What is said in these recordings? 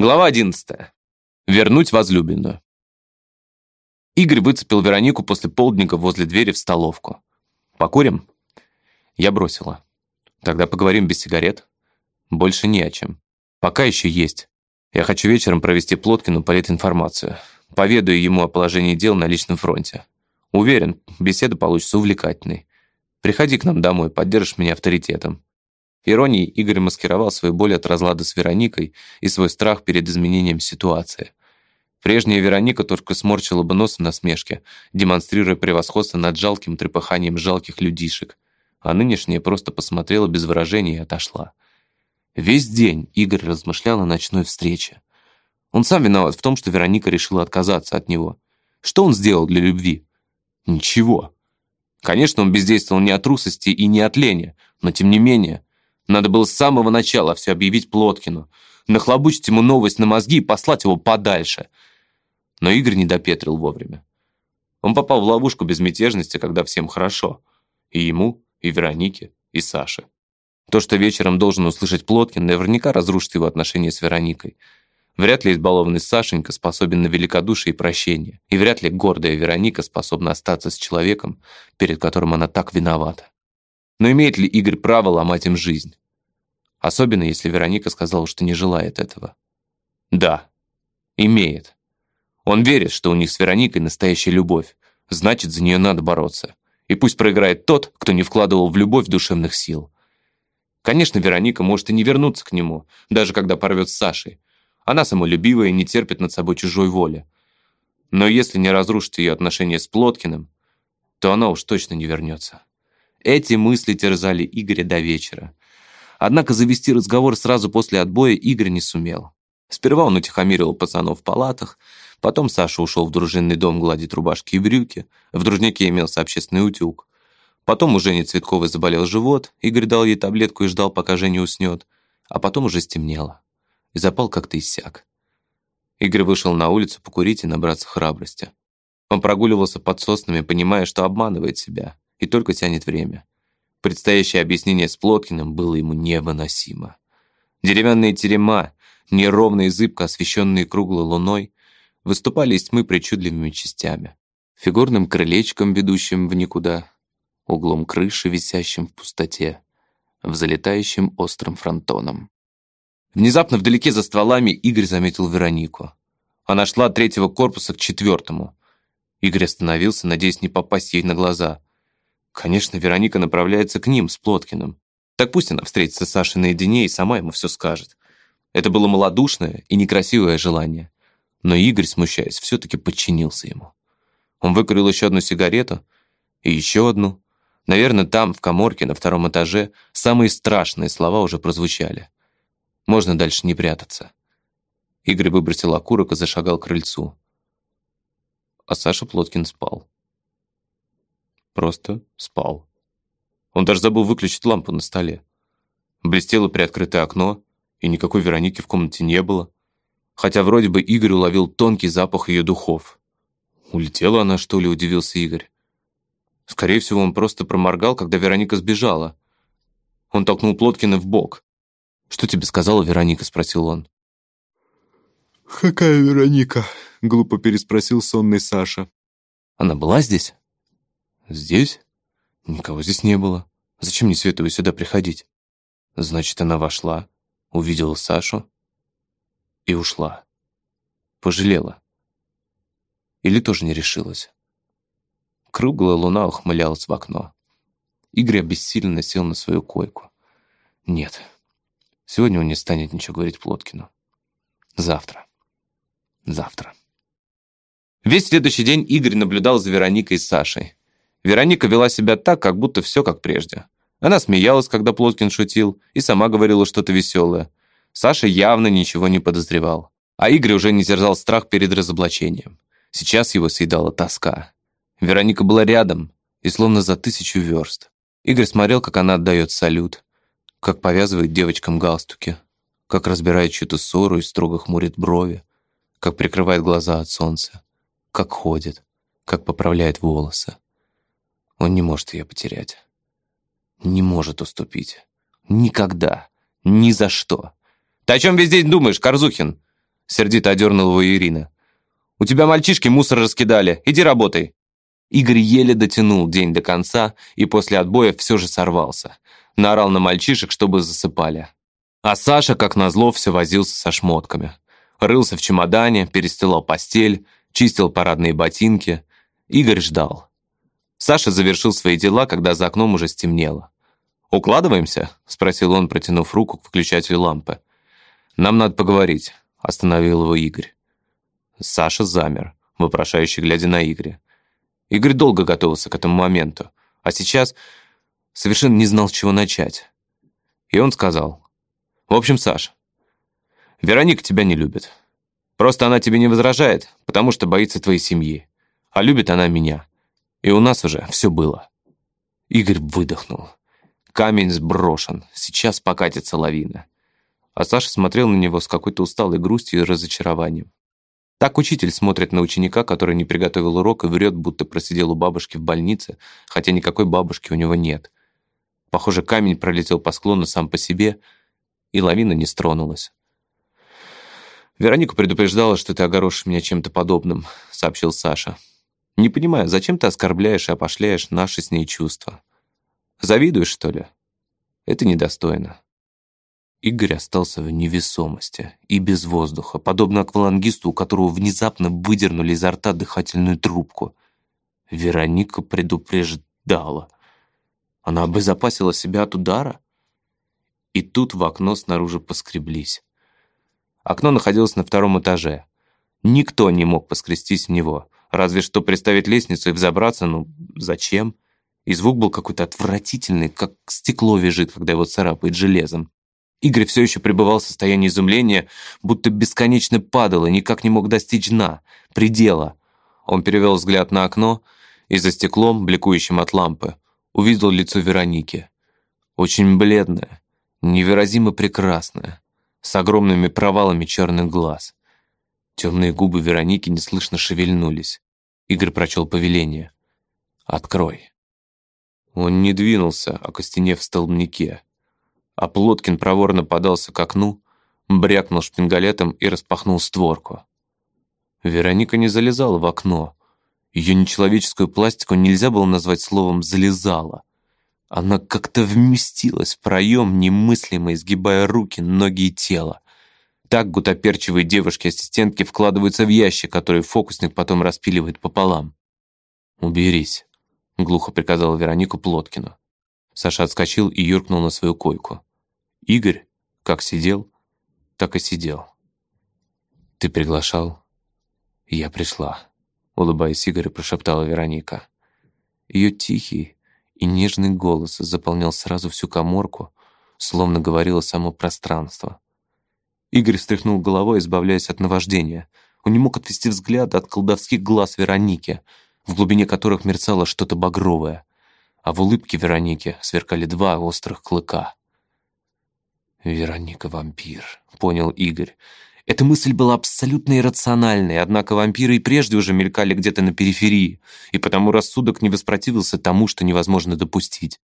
Глава 11. Вернуть возлюбленную. Игорь выцепил Веронику после полдника возле двери в столовку. «Покурим?» Я бросила. «Тогда поговорим без сигарет?» «Больше не о чем. Пока еще есть. Я хочу вечером провести Плоткину политинформацию. Поведаю ему о положении дел на личном фронте. Уверен, беседа получится увлекательной. Приходи к нам домой, поддержишь меня авторитетом. Иронией Игорь маскировал свою боль от разлада с Вероникой и свой страх перед изменением ситуации. Прежняя Вероника только сморчила бы нос в насмешке, демонстрируя превосходство над жалким трепыханием жалких людишек, а нынешняя просто посмотрела без выражения и отошла. Весь день Игорь размышлял о ночной встрече. Он сам виноват в том, что Вероника решила отказаться от него. Что он сделал для любви? Ничего. Конечно, он бездействовал не от трусости и не от лени, но тем не менее, надо было с самого начала все объявить Плоткину, нахлобучить ему новость на мозги и послать его подальше. Но Игорь не допетрил вовремя. Он попал в ловушку безмятежности, когда всем хорошо. И ему, и Веронике, и Саше. То, что вечером должен услышать Плоткин, наверняка разрушит его отношения с Вероникой. Вряд ли избалованный Сашенька способен на великодушие и прощение. И вряд ли гордая Вероника способна остаться с человеком, перед которым она так виновата. Но имеет ли Игорь право ломать им жизнь? Особенно, если Вероника сказала, что не желает этого. Да, имеет. Он верит, что у них с Вероникой настоящая любовь. Значит, за нее надо бороться. И пусть проиграет тот, кто не вкладывал в любовь душевных сил. Конечно, Вероника может и не вернуться к нему, даже когда порвет с Сашей. Она самолюбивая и не терпит над собой чужой воли. Но если не разрушить ее отношения с Плоткиным, то она уж точно не вернется. Эти мысли терзали Игоря до вечера. Однако завести разговор сразу после отбоя Игорь не сумел. Сперва он утихомирил пацанов в палатах, потом Саша ушел в дружинный дом гладить рубашки и брюки, в дружняке имелся общественный утюг. Потом у Жени Цветковой заболел живот, Игорь дал ей таблетку и ждал, пока Женя уснет, а потом уже стемнело, и запал как-то иссяк. Игорь вышел на улицу покурить и набраться храбрости. Он прогуливался под соснами, понимая, что обманывает себя и только тянет время. Предстоящее объяснение с Плоткиным было ему невыносимо. Деревянные терема, неровно и зыбко освещенные круглой луной, выступали из тьмы причудливыми частями. Фигурным крылечком, ведущим в никуда, углом крыши, висящим в пустоте, в залетающем острым фронтоном. Внезапно вдалеке за стволами Игорь заметил Веронику. Она шла от третьего корпуса к четвертому. Игорь остановился, надеясь не попасть ей на глаза. Конечно, Вероника направляется к ним с Плоткиным. Так пусть она встретится с Сашей наедине и сама ему все скажет. Это было малодушное и некрасивое желание. Но Игорь, смущаясь, все-таки подчинился ему. Он выкурил еще одну сигарету и еще одну. Наверное, там, в коморке на втором этаже, самые страшные слова уже прозвучали. Можно дальше не прятаться. Игорь выбросил окурок и зашагал к крыльцу. А Саша Плоткин спал. Просто спал. Он даже забыл выключить лампу на столе. Блестело приоткрытое окно, и никакой Вероники в комнате не было. Хотя вроде бы Игорь уловил тонкий запах ее духов. Улетела она, что ли, удивился Игорь. Скорее всего, он просто проморгал, когда Вероника сбежала. Он толкнул Плоткина в бок. «Что тебе сказала Вероника?» — спросил он. «Какая Вероника?» — глупо переспросил сонный Саша. «Она была здесь?» «Здесь? Никого здесь не было. Зачем мне Световой сюда приходить?» Значит, она вошла, увидела Сашу и ушла. Пожалела. Или тоже не решилась. Круглая луна ухмылялась в окно. Игорь обессиленно сел на свою койку. Нет, сегодня он не станет ничего говорить Плоткину. Завтра. Завтра. Весь следующий день Игорь наблюдал за Вероникой и Сашей. Вероника вела себя так, как будто все как прежде. Она смеялась, когда Плоткин шутил, и сама говорила что-то веселое. Саша явно ничего не подозревал. А Игорь уже не терзал страх перед разоблачением. Сейчас его съедала тоска. Вероника была рядом, и словно за тысячу верст. Игорь смотрел, как она отдает салют, как повязывает девочкам галстуки, как разбирает чью-то ссору и строго хмурит брови, как прикрывает глаза от солнца, как ходит, как поправляет волосы. Он не может ее потерять. Не может уступить. Никогда. Ни за что. «Ты о чем весь день думаешь, Корзухин?» Сердито одернула его Ирина. «У тебя мальчишки мусор раскидали. Иди работай». Игорь еле дотянул день до конца и после отбоя все же сорвался. Наорал на мальчишек, чтобы засыпали. А Саша, как назло, все возился со шмотками. Рылся в чемодане, перестилал постель, чистил парадные ботинки. Игорь ждал. Саша завершил свои дела, когда за окном уже стемнело. «Укладываемся?» — спросил он, протянув руку к выключателю лампы. «Нам надо поговорить», — остановил его Игорь. Саша замер, вопрошающе глядя на Игоря. Игорь долго готовился к этому моменту, а сейчас совершенно не знал, с чего начать. И он сказал, «В общем, Саш, Вероника тебя не любит. Просто она тебе не возражает, потому что боится твоей семьи. А любит она меня. И у нас уже все было». Игорь выдохнул. Камень сброшен, сейчас покатится лавина. А Саша смотрел на него с какой-то усталой грустью и разочарованием. Так учитель смотрит на ученика, который не приготовил урок и врет, будто просидел у бабушки в больнице, хотя никакой бабушки у него нет. Похоже, камень пролетел по склону сам по себе, и лавина не стронулась. «Вероника предупреждала, что ты огорошишь меня чем-то подобным», — сообщил Саша. «Не понимаю, зачем ты оскорбляешь и опошляешь наши с ней чувства?» Завидуешь, что ли? Это недостойно. Игорь остался в невесомости и без воздуха, подобно аквалангисту, у которого внезапно выдернули изо рта дыхательную трубку. Вероника предупреждала. Она обезопасила себя от удара? И тут в окно снаружи поскреблись. Окно находилось на втором этаже. Никто не мог поскрестись в него, разве что приставить лестницу и взобраться, ну зачем? И звук был какой-то отвратительный, как стекло вяжет, когда его царапает железом. Игорь все еще пребывал в состоянии изумления, будто бесконечно падал и никак не мог достичь дна, предела. Он перевел взгляд на окно и за стеклом, бликующим от лампы, увидел лицо Вероники. Очень бледное, невыразимо прекрасное, с огромными провалами черных глаз. Темные губы Вероники неслышно шевельнулись. Игорь прочел повеление. «Открой». Он не двинулся, окостенев в столбнике. А Плоткин проворно подался к окну, брякнул шпингалетом и распахнул створку. Вероника не залезала в окно. Ее нечеловеческую пластику нельзя было назвать словом «залезала». Она как-то вместилась в проем, немыслимо изгибая руки, ноги и тело. Так гутоперчивые девушки-ассистентки вкладываются в ящик, который фокусник потом распиливает пополам. «Уберись», глухо приказала Веронику Плоткину. Саша отскочил и юркнул на свою койку. Игорь, как сидел, так и сидел. «Ты приглашал?» «Я пришла», — улыбаясь Игорю, прошептала Вероника. Ее тихий и нежный голос заполнял сразу всю коморку, словно говорило само пространство. Игорь встряхнул головой, избавляясь от наваждения. Он не мог отвести взгляд от колдовских глаз Вероники — в глубине которых мерцало что-то багровое, а в улыбке Вероники сверкали два острых клыка. «Вероника — вампир», — понял Игорь. Эта мысль была абсолютно иррациональной, однако вампиры и прежде уже мелькали где-то на периферии, и потому рассудок не воспротивился тому, что невозможно допустить.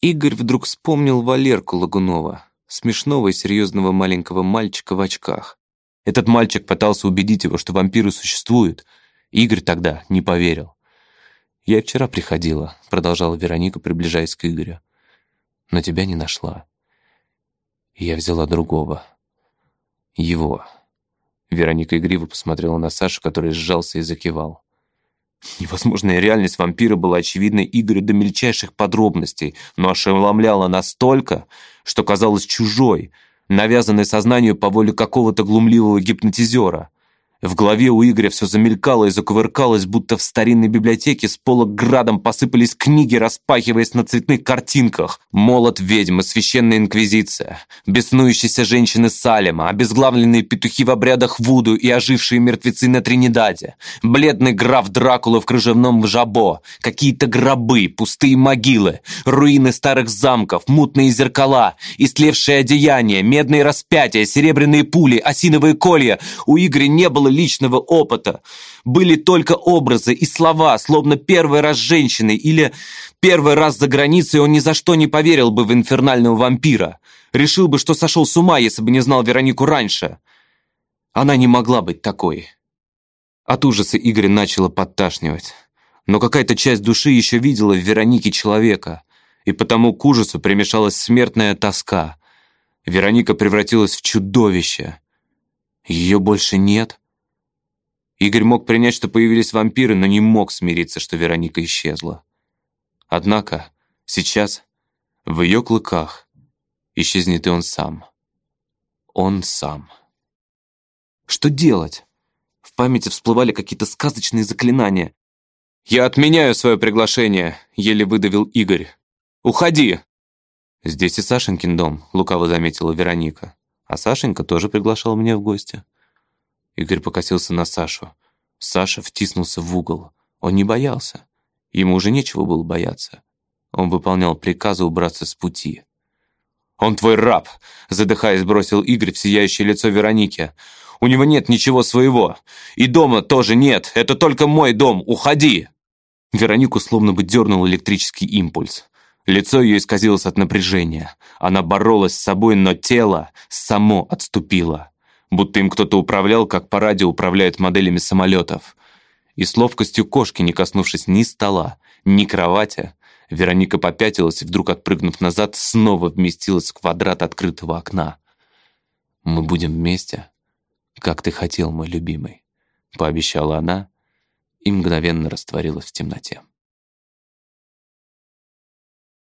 Игорь вдруг вспомнил Валерку Лагунова, смешного и серьезного маленького мальчика в очках. Этот мальчик пытался убедить его, что вампиры существуют, Игорь тогда не поверил. «Я вчера приходила», — продолжала Вероника, приближаясь к Игорю. «Но тебя не нашла. Я взяла другого. Его». Вероника игриво посмотрела на Сашу, который сжался и закивал. Невозможная реальность вампира была очевидна Игорю до мельчайших подробностей, но ошеломляла настолько, что казалась чужой, навязанной сознанию по воле какого-то глумливого гипнотизера. В голове у Игоря все замелькало и закувыркалось, будто в старинной библиотеке с пола градом посыпались книги, распахиваясь на цветных картинках. Молот ведьмы, священная инквизиция, беснующиеся женщины Салема, обезглавленные петухи в обрядах Вуду и ожившие мертвецы на Тринидаде, бледный граф Дракула в кружевном жабо, какие-то гробы, пустые могилы, руины старых замков, мутные зеркала, истлевшие одеяния, медные распятия, серебряные пули, осиновые колья. У Игоря не было личного опыта. Были только образы и слова, словно первый раз женщины или первый раз за границей он ни за что не поверил бы в инфернального вампира. Решил бы, что сошел с ума, если бы не знал Веронику раньше. Она не могла быть такой. От ужаса Игорь начало подташнивать. Но какая-то часть души еще видела в Веронике человека, и потому к ужасу примешалась смертная тоска. Вероника превратилась в чудовище. Ее больше нет. Игорь мог принять, что появились вампиры, но не мог смириться, что Вероника исчезла. Однако сейчас в ее клыках исчезнет и он сам. Он сам. Что делать? В памяти всплывали какие-то сказочные заклинания. «Я отменяю свое приглашение», — еле выдавил Игорь. «Уходи!» «Здесь и Сашенькин дом», — лукаво заметила Вероника. «А Сашенька тоже приглашал меня в гости». Игорь покосился на Сашу. Саша втиснулся в угол. Он не боялся. Ему уже нечего было бояться. Он выполнял приказы убраться с пути. «Он твой раб!» — задыхаясь, бросил Игорь в сияющее лицо Вероники. У него нет ничего своего. И дома тоже нет. Это только мой дом. Уходи!» Веронику словно бы дернул электрический импульс. Лицо ее исказилось от напряжения. Она боролась с собой, но тело само отступило. Будто им кто-то управлял, как по радио управляют моделями самолетов. И с ловкостью кошки, не коснувшись ни стола, ни кровати, Вероника попятилась и, вдруг отпрыгнув назад, снова вместилась в квадрат открытого окна. «Мы будем вместе», как ты хотел, мой любимый», — пообещала она и мгновенно растворилась в темноте.